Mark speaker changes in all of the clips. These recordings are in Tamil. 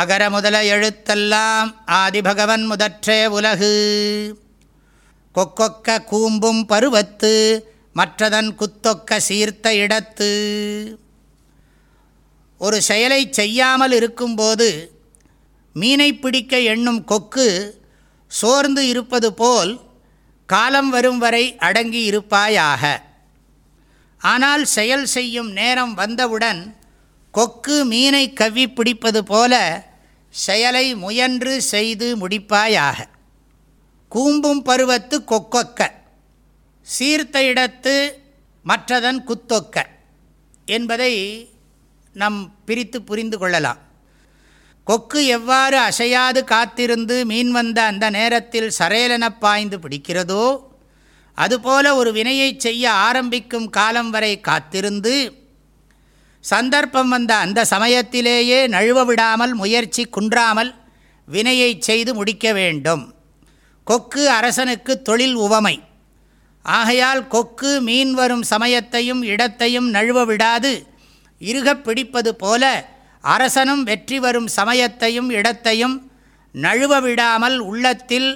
Speaker 1: அகர முதல எழுத்தெல்லாம் ஆதிபகவன் முதற்றே உலகு கொக்கொக்க கூம்பும் பருவத்து மற்றதன் குத்தொக்க சீர்த்த இடத்து ஒரு செயலை செய்யாமல் இருக்கும்போது மீனை பிடிக்க எண்ணும் கொக்கு சோர்ந்து இருப்பது போல் காலம் வரும் வரை அடங்கி இருப்பாயாக ஆனால் செயல் செய்யும் நேரம் வந்தவுடன் கொக்கு மீனை கவ்வி பிடிப்பது போல செயலை முயன்று செய்து முடிப்பாயாக கூம்பும் பருவத்து கொக்கொக்க சீர்த்த இடத்து மற்றதன் குத்தொக்க என்பதை நம் பிரித்து புரிந்து கொள்ளலாம் கொக்கு எவ்வாறு அசையாது காத்திருந்து மீன் வந்த அந்த நேரத்தில் சரேலன பாய்ந்து பிடிக்கிறதோ அதுபோல ஒரு வினையை செய்ய ஆரம்பிக்கும் காலம் வரை காத்திருந்து சந்தர்ப்பம் வந்த அந்த சமயத்திலேயே நழுவ விடாமல் முயற்சி குன்றாமல் வினையை செய்து முடிக்க வேண்டும் கொக்கு அரசனுக்கு தொழில் உவமை ஆகையால் கொக்கு மீன் வரும் சமயத்தையும் இடத்தையும் நழுவ விடாது இருகப் பிடிப்பது போல அரசனும் வெற்றி வரும் சமயத்தையும் இடத்தையும் நழுவ விடாமல் உள்ளத்தில்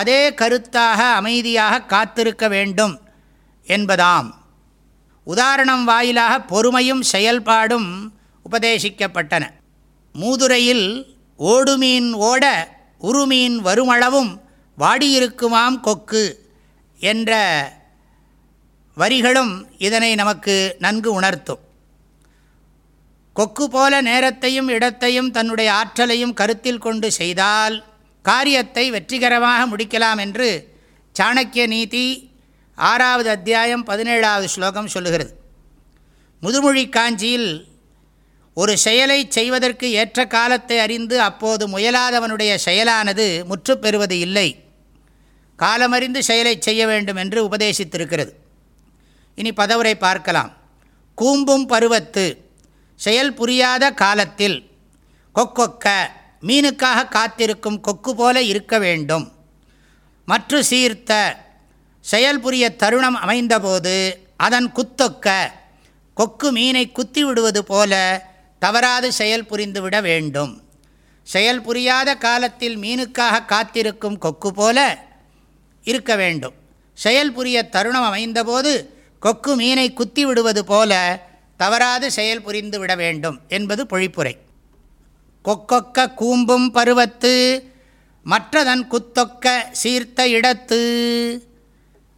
Speaker 1: அதே கருத்தாக அமைதியாக காத்திருக்க வேண்டும் என்பதாம் உதாரணம் வாயிலாக பொறுமையும் செயல்பாடும் உபதேசிக்கப்பட்டன மூதுரையில் ஓடுமீன் ஓட உருமீன் வருமளவும் வாடியிருக்குமாம் கொக்கு என்ற வரிகளும் இதனை நமக்கு நன்கு உணர்த்தும் கொக்கு போல நேரத்தையும் இடத்தையும் தன்னுடைய ஆற்றலையும் கருத்தில் கொண்டு செய்தால் காரியத்தை வெற்றிகரமாக முடிக்கலாம் என்று சாணக்கிய நீதி ஆறாவது அத்தியாயம் பதினேழாவது ஸ்லோகம் சொல்லுகிறது முதுமொழி காஞ்சியில் ஒரு செயலை செய்வதற்கு ஏற்ற காலத்தை அறிந்து அப்போது முயலாதவனுடைய செயலானது முற்று பெறுவது இல்லை காலமறிந்து செயலை செய்ய வேண்டும் என்று உபதேசித்திருக்கிறது இனி பதவுரை பார்க்கலாம் கூம்பும் பருவத்து செயல் புரியாத காலத்தில் கொக்கொக்க மீனுக்காக காத்திருக்கும் கொக்கு போல இருக்க வேண்டும் மற்ற சீர்த்த செயல் புரிய தருணம் அமைந்தபோது அதன் குத்தொக்க கொக்கு மீனை குத்தி விடுவது போல தவறாது செயல் புரிந்துவிட வேண்டும் செயல் புரியாத காலத்தில் மீனுக்காக காத்திருக்கும் கொக்கு போல இருக்க வேண்டும் செயல் புரிய தருணம் அமைந்தபோது கொக்கு மீனை குத்தி விடுவது போல தவறாது செயல் புரிந்து விட வேண்டும் என்பது பொழிப்புரை கொக்கொக்க கூம்பும் பருவத்து மற்றதன் குத்தொக்க சீர்த்த இடத்து